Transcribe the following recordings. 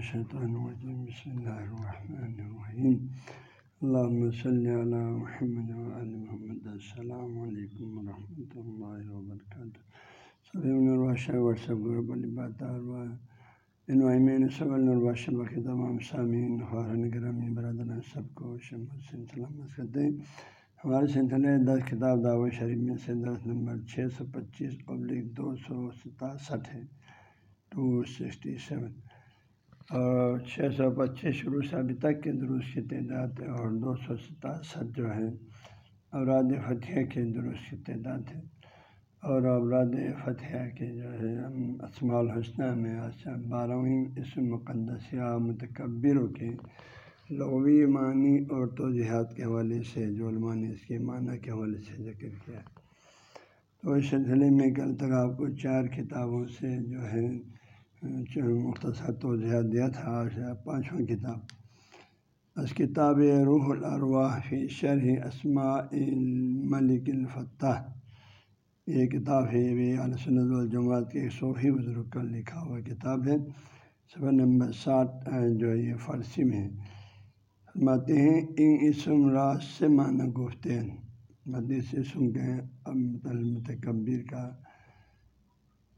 الشیطان الرجیم بسم اللہ الرحمن الرحیم اللہم صلی علی محمد وعلی محمد. السلام علیکم ورحمۃ اللہ وبرکاتہ سبھی نرواشہ واٹس ایپ گروپ علی بات انوائمین صب النرواشہ باقی تمام. سامعین خارن گرامی برادر سب کو شمت سے سلامت کرتے ہیں ہمارے سلسلے دس کتاب دعوت شریف میں سے دس نمبر چھ سو پچیس پبلک دو سو ستاسٹھ ہے ٹو سکسٹی سیون. اور چھ سو پچیس شروع سے ابھی تک کے درست کی تعداد ہے اور دو سو ستاسٹھ جو ہے اوراد فتح کے درست کی تعداد ہے اور اوراد فتح کے جو ہے اسماع الحسنہ میں بارہویں اسم مقدس یا متکبروں کے لغوی معنی اور توجہات کے حوالے سے، جو علماء نے اس کے معنی کے حوالے سے ذکر کیا۔ تو اس سلسلے میں کل تک آپ کو چار کتابوں سے جو ہے مختصر توجہ دیا تھا پانچواں کتاب۔ اس کتاب روح الارواح فی شرح اسماء الملک الفتح یہ کتاب ہے، یہ علیہ الجماعت کے صوفی بزرگ کا لکھا ہوا کتاب ہے۔ صفحہ نمبر ساٹھ جو یہ فارسی میں فرماتے ہیں، ان اسم راز سے معنی گفتے ہیں مدیس اسم کے المتکبر کا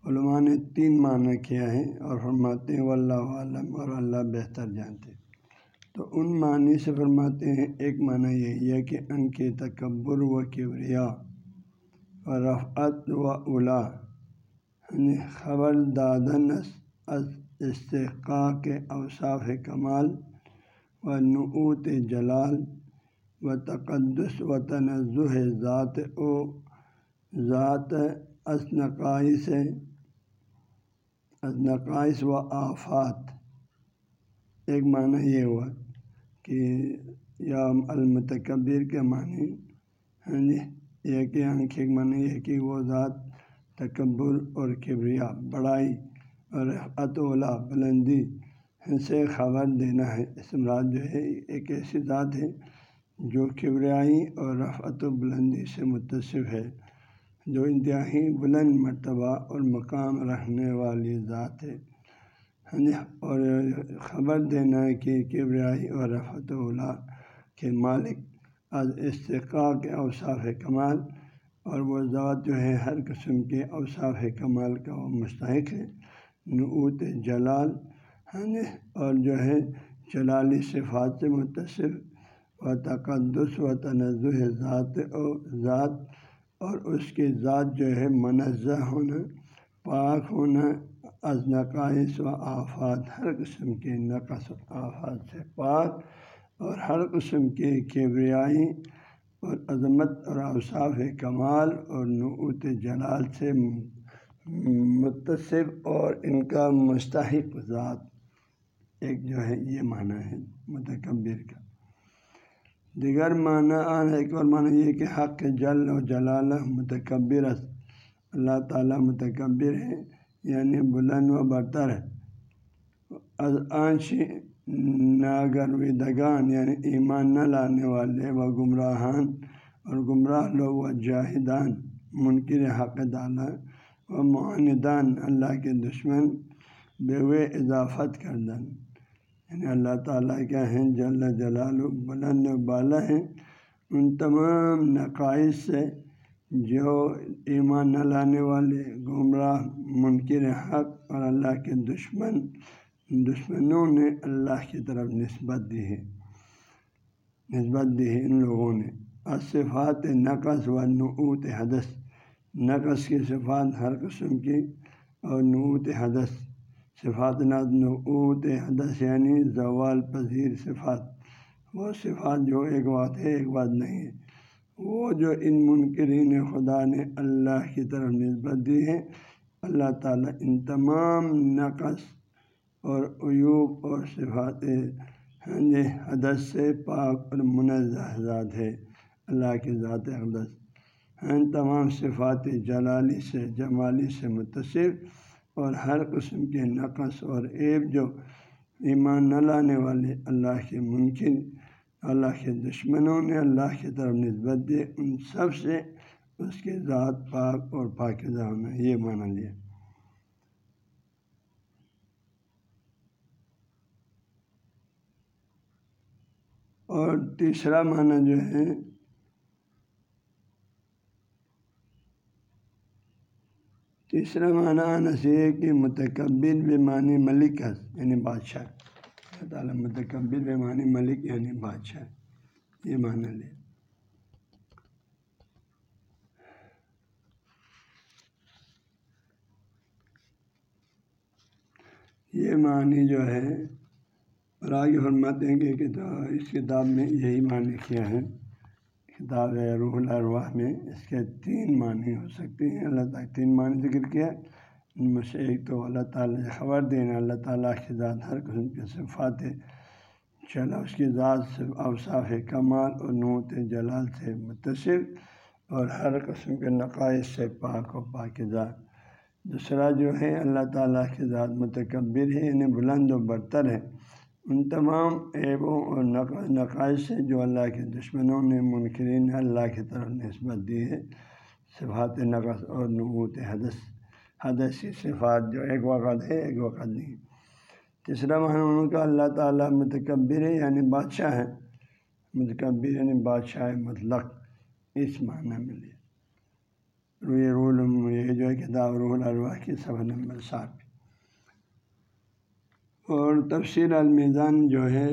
علماء نے تین معنی کیا ہے اور فرماتے ہیں واللہ عالم اور اللہ بہتر جانتے تو ان معنی سے فرماتے ہیں، ایک معنی یہی ہے کہ ان کے تکبر و کبریا و رفعت و اولا یعنی خبر دادن از استحقاء کے اوصاف کمال و نعوت جلال و تقدس و تنزہ ذات و ذات اسنقائی سے نقائص و آفات۔ ایک معنی یہ ہوا کہ یا المتکبر کے معنی ہاں جی یہ کہ یعنی آنکھ ایک معنی یہ کہ وہ ذات تکبر اور کبریا، بڑائی اور اطولا بلندی سے خبر دینا ہے۔ اس مراد جو ہے، ایک ایسی ذات ہے جو کبریائی اور رفعت و بلندی سے متصف ہے۔ جو انتہائی بلند مرتبہ اور مقام رکھنے والی ذات ہے۔ ہاں جی، اور خبر دینا ہے کہ کبریائی اور رفت اللہ کے مالک از استقاع کے اوصاف کمال اور وہ ذات جو ہے ہر قسم کے اوصاف کمال کا وہ مستحق ہے۔ نعوت جلال ہاں جی، اور جو ہے جلالی صفات سے متصف و تقدس و تنزع ذات و ذات اور اس کی ذات جو ہے منزہ ہونا، پاک ہونا، از نقائص و آفات، ہر قسم کے نقص و آفات سے پاک اور ہر قسم کے کیبریائی اور عظمت اور اوصاف کمال اور نعوت جلال سے متصف اور ان کا مستحق ذات۔ ایک جو ہے یہ معنی ہے، متکبر کا۔ دیگر معنی آن ایک اور معنی یہ کہ حق جل و جلال متکبر اللہ تعالیٰ متکبر ہے یعنی بلند و برتر ہے از آنش ناگر و دگان یعنی ایمان نہ لانے والے و گمراہان اور گمراہ لوگ و جاہدان، منکر حق تعالیٰ و معاندان، اللہ کے دشمن، بے اضافت کردن۔ یعنی اللہ تعالیٰ کیا ہیں، جل جلال بلند بالا ہیں۔ ان تمام نقائص سے جو ایمان نہ لانے والے، گمراہ، منکر حق اور اللہ کے دشمن، دشمنوں نے اللہ کی طرف نسبت دی ہے۔ نسبت دی ہے ان لوگوں نے۔ اصفات نقص و نعوت حدث۔ نقص کی صفات ہر قسم کی اور نعوت حدث۔ صفات نعوت حدث یعنی زوال پذیر صفات، وہ صفات جو ایک بات ہے، ایک بات نہیں ہے۔ وہ جو ان منکرین خدا نے اللہ کی طرف نسبت دی ہے اللہ تعالیٰ ان تمام نقص اور عیوب اور صفات جی حدث سے پاک اور منزہ ذات ہے، اللہ کی ذات اقدس ان تمام صفات جلالی سے، جمالی سے متصف اور ہر قسم کے نقص اور عیب جو ایمان نہ لانے والے اللہ کے ممکن، اللہ کے دشمنوں نے اللہ کی طرف نسبت دے، ان سب سے اس کے ذات پاک اور پاکزہ میں یہ مانا لیا۔ اور تیسرا معنی جو ہے تیسرا معنی آنا چاہیے کہ متکبر بے معنی ملک یعنی بادشاہ۔ اللہ تعالیٰ متکبر بے معنی ملک یعنی بادشاہ۔ یہ معنی لے۔ یہ معنی جو ہے، اور آگے فرماتے ہیں کہ اس کتاب میں یہی معنی کیا ہے۔ کتاب روح الرواح میں اس کے تین معنی ہو سکتے ہیں۔ اللہ تعالیٰ تین معنی ذکر کیا۔ ان میں سے ایک تو اللہ تعالیٰ سے خبر دینا اللہ تعالیٰ کی ذات ہر قسم کے صفات چلا اس کی ذات سے اوصاف کمال اور نوت جلال سے متصر اور ہر قسم کے نقائص سے پاک و پاکزہ دوسرا جو ہے، اللہ تعالیٰ کی ذات متکبر ہے یعنی بلند و برتر ہے۔ ان تمام عیبوں اور نقائص سے جو اللہ کے دشمنوں نے منکرین اللہ کی طرف نسبت دی ہے صفات نقص اور نبوت حدث حدثی صفات جو ایک وقت ہے، ایک وقت نہیں۔ تیسرا ان کا اللہ تعالیٰ متکبر ہے یعنی بادشاہ ہے متکبر یعنی بادشاہ مطلق اس معنی میں لے روح رول یہ جو ہے کتاب روح الرواح کی صفحہ نمبر سات اور تفصیل المیزان جو ہے،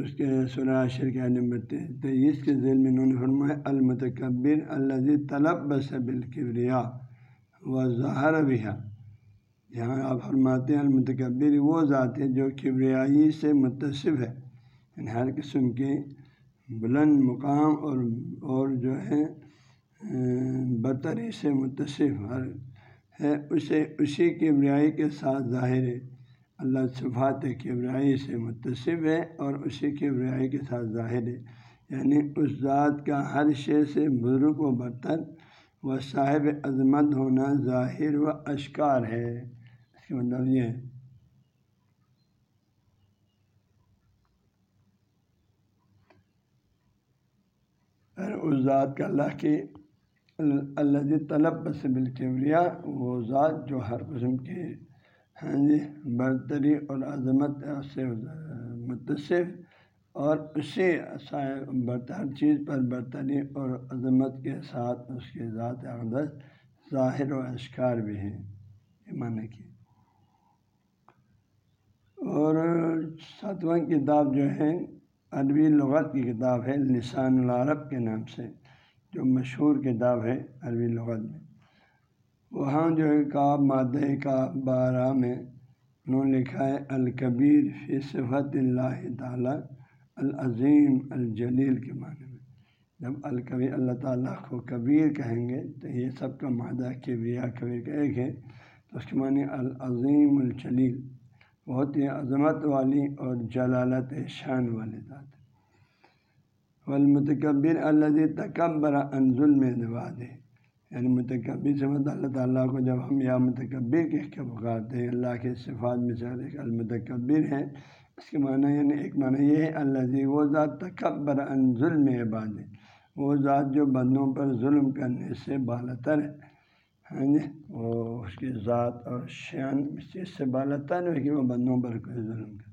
اس کے سراشر کے نمبر تیئیس کے ذیل میں انہوں نے فرمایا، المتکبر الزی طلب بس بالکبریا و ظاہر بھیا یہاں آپ فرماتے ہیں، المتکبر وہ ذات ہے جو کبریائی سے متصف ہے یعنی ہر قسم کے بلند مقام اور اور جو ہے، برتری سے متصف ہر ہے، اسے اسی کبریائی کے ساتھ ظاہر ہے۔ اللہ صفات کبریائی سے متصف ہے اور اسی کبریائی کے ساتھ ظاہر ہے۔ یعنی اس ذات کا ہر شے سے بزرگ و برتن و صاحب عظمت ہونا ظاہر و اشکار ہے۔ اس کا مطلب یہ ہے۔ اس ذات کا اللہ کی اللہ طلب بس بالکبریا وہ ذات جو ہر قسم کے ہاں جی برتری اور عظمت سے، متصف اور اسی ہر چیز پر برتری اور عظمت کے ساتھ اس کے ذات اقدس ظاہر و اشکار بھی ہیں، یہ معنی کی۔ اور ساتواں کتاب جو ہے، عربی لغت کی کتاب ہے، لسان العرب کے نام سے، جو مشہور کتاب ہے عربی لغت میں۔ وہاں جو ہے کعب مادہ کا بارہ میں انہوں نے لکھا ہے، الکبیر فی صفت اللہ تعالیٰ العظیم الجلیل کے معنی میں۔ جب الکبیر، اللہ تعالیٰ کو کبیر کہیں گے تو یہ سب کا مادہ کبریا کبیر کا ایک ہے، تو اس کے معنی العظیم الجلیل۔ بہت ہی عظمت والی اور جلالت شان والے ذات والمتکبر اللہ تکبر ان ظلم نواز ہے یعنی متکبر سے اللہ تعالیٰ کو جب ہم یا متکبر کہہ کے پکارتے ہیں، اللہ کے صفات میں سے ایک المتکبر ہے اس کے معنی یعنی ایک معنی یہ ہے اللہ جی وہ ذات تکبر ان ظلم عباد وہ ذات جو بندوں پر ظلم کرنے سے بالتر ہے۔ ہاں جی؟ وہ اس کی ذات اور شان اس چیز سے بالتر ہے کہ وہ بندوں پر کوئی ظلم کرے۔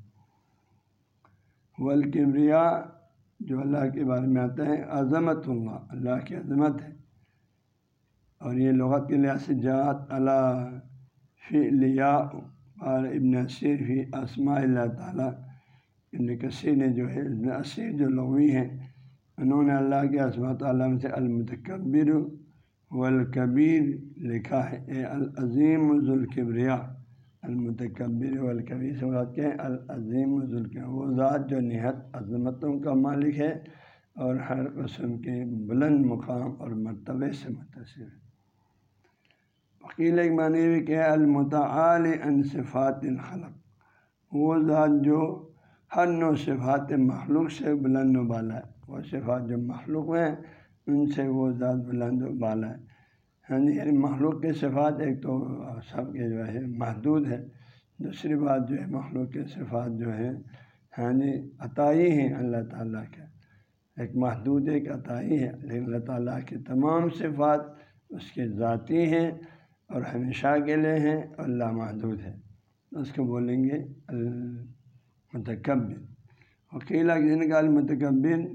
ولکبریا جو اللہ کے بارے میں آتا ہے، عظمت اللہ اللہ کی عظمت ہے۔ اور یہ لغت کے لحاظ سے جات اللہ فی اور ابن فی اسماء اللہ تعالیٰ۔ ابن کثیر نے جو ہے، ابن عصیر جو لغوی ہیں، انہوں نے اللہ کے عصمت عالم سے المتکبر والکبیر لکھا ہے۔ اے العظیم ذوالکبریا المتکبر والکبیر سے مراد کیا ہے؟ العظیم ذوالکبر وہ ذات جو نہایت عظمتوں کا مالک ہے اور ہر قسم کے بلند مقام اور مرتبے سے متصر ہے۔ وکیل ایک معنی بھی کہ المتعال صفات الخلق۔ وہ ذات جو ہر نو صفات مخلوق سے بلند و بالا ہے۔ وہ صفات جو مخلوق ہیں، ان سے وہ ذات بلند و بالا ہے۔ ہاں جی مخلوق کے صفات ایک تو سب کے جو ہے محدود ہے دوسری بات جو ہے مخلوق کے صفات جو ہے ہاں جی یعنی عطائی ہیں اللہ تعالیٰ کے۔ ایک محدود، ایک عطائی ہے، لیکن اللہ تعالیٰ کے تمام صفات اس کے ذاتی ہیں۔ اور ہمیشہ کے لیے ہیں اللہ محدود ہے اس کو بولیں گے المتکب وکیلا کسی نے کہا المتکبر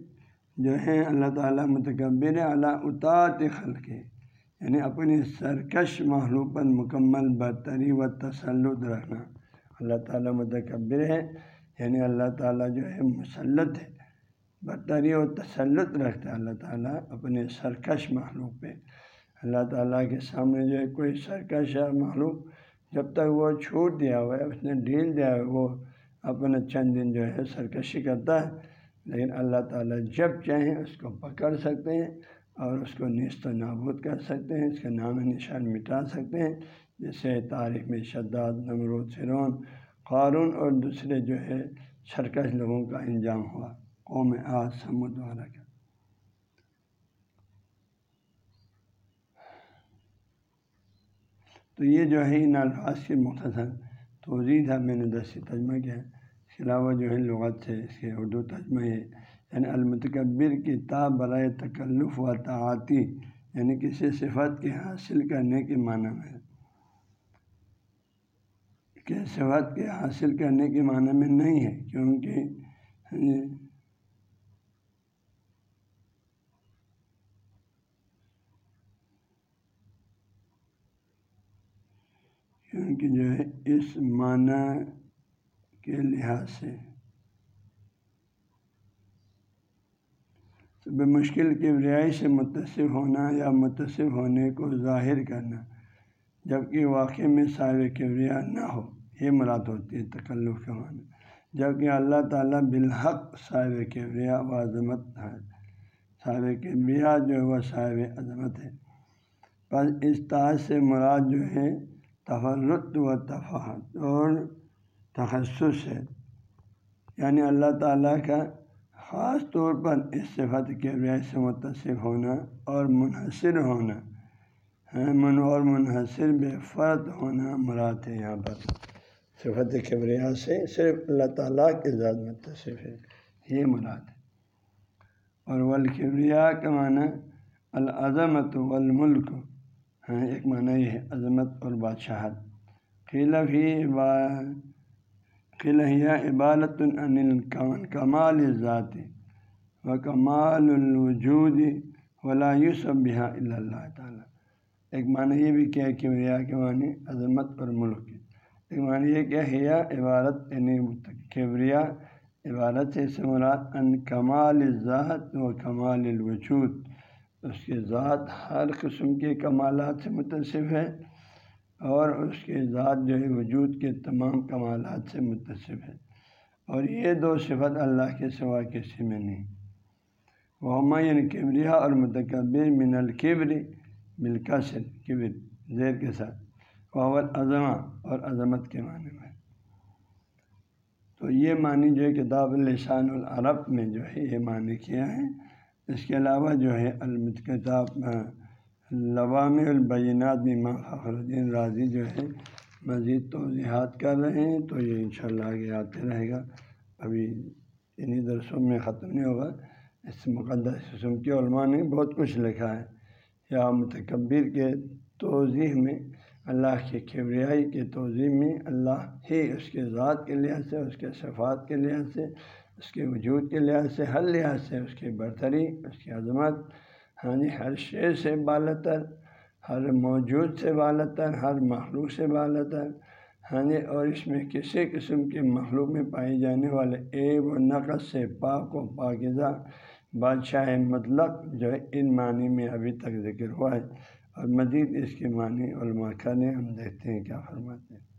جو ہے اللہ تعالیٰ متکبر اللہ اطاعت خلق یعنی اپنی سرکش محلوب پر مکمل برتری و تسلط رکھنا۔ اللہ تعالیٰ متکبر ہے یعنی اللہ تعالیٰ جو ہے مسلط ہے۔ برتری و تسلط رکھتا ہے اللہ تعالیٰ اپنے سرکش محلوب پہ۔ اللہ تعالیٰ کے سامنے جو ہے کوئی سرکش ہے معلوم، جب تک وہ چھوٹ دیا ہوا ہے، اس نے ڈھیل دیا ہے، وہ اپنا چند دن جو ہے سرکشی کرتا ہے۔ لیکن اللہ تعالیٰ جب چاہیں اس کو پکڑ سکتے ہیں اور اس کو نیست و نابود کر سکتے ہیں، اس کا نام نشان مٹا سکتے ہیں۔ جیسے تاریخ میں شداد، نمرود فرون قارون اور دوسرے جو ہے سرکش لوگوں کا انجام ہوا۔ قوم آج سمود والا کا تو یہ جو ہے ان الفاظ کی مختصر توضیع تھا، میں نے دسی ترجمہ کیا۔ اس کے علاوہ جو ہے لغت سے اس کے اردو ترجمہ ہے۔ یعنی المتکبر کی تا برائے تکلف و تعاطی یعنی کسی صفت کے حاصل کرنے کے معنی میں۔ کہ صفت کے حاصل کرنے کے معنی میں نہیں ہے، کیونکہ جو ہے اس معنی کے لحاظ سے۔ بے مشکل کی سے متصف ہونا یا متصف ہونے کو ظاہر کرنا جبکہ واقع میں صاحب کبریا نہ ہو، یہ مراد ہوتی ہے تکلف کے معنی۔ جبکہ اللہ تعالیٰ بالحق صاحب کبریا و عظمت ہے۔ صاحب کبریا جو ہے وہ صاحب عظمت ہے۔ بس اس طرح سے مراد جو ہے تفرت و تفاحت اور تخصص ہے۔ یعنی اللہ تعالیٰ کا خاص طور پر اس صفت کے وجہ سے متصف ہونا اور منحصر ہونا من اور منحصر بے فرد ہونا مراد ہے یہاں پر۔ صفت کبریا سے صرف اللہ تعالیٰ کے ذات متصف ہے، یہ مراد ہے۔ اور ولکبریا کا معنی العظمت والملک ہاں، ایک معنی یہ ہے عظمت اور بادشاہت۔ خلف ہی قلعہ عبالت انل کمال ذاتی و کمال الوجود ولا یوسف بحا اللہ تعالیٰ۔ ایک معنی یہ بھی کیا کہ ریا کے معنی عظمت اور ملک کی ایک معنی یہ کیا حیا عبارت یعنی عبارت سے مراد ان کمال ذات و کمال الوجود۔ اس کے ذات ہر قسم کے کمالات سے متصف ہے اور اس کے ذات جو ہے وجود کے تمام کمالات سے متصف ہے۔ اور یہ دو صفت اللہ کے سوا کسی میں نہیں۔ وہ ہمایون کبریا اور متکبر من القبر بالکثر کبر، زیر کے ساتھ۔ وہ اعظمہ اور عظمت کے معنی میں۔ تو یہ معنی جو ہے کتاب السان العرب میں جو ہے یہ معنی کیا ہے۔ اس کے علاوہ جو ہے المتکتاب لوام البینات میں ماں فخر الدین راضی جو ہے مزید توضیحات کر رہے ہیں، تو یہ انشاءاللہ آگے آتے رہے گا۔ ابھی انہیں درسوں میں ختم نہیں ہوگا۔ اس مقدس قسم کے علماء نے بہت کچھ لکھا ہے۔ یا متکبر کے توضیح میں، اللہ کے کبریائی کے توضیح میں، اللہ ہی اس کے ذات کے لحاظ سے، اس کے صفات کے لحاظ سے اس کے وجود کے لحاظ سے، ہر لحاظ سے اس کی برتری، اس کی عظمت ہاں جی ہر شے سے بالتر ہر موجود سے بالتر ہر مخلوق سے بالتر ہاں جی اور اس میں کسی قسم کے مخلوق میں پائی جانے والے ایب و نقص سے پاک و پاکزہ بادشاہ مطلق جو ہے، ان معنی میں ابھی تک ذکر ہوا ہے۔ اور مزید اس کے معنی علماء کرنے، ہم دیکھتے ہیں کیا فرماتے ہیں۔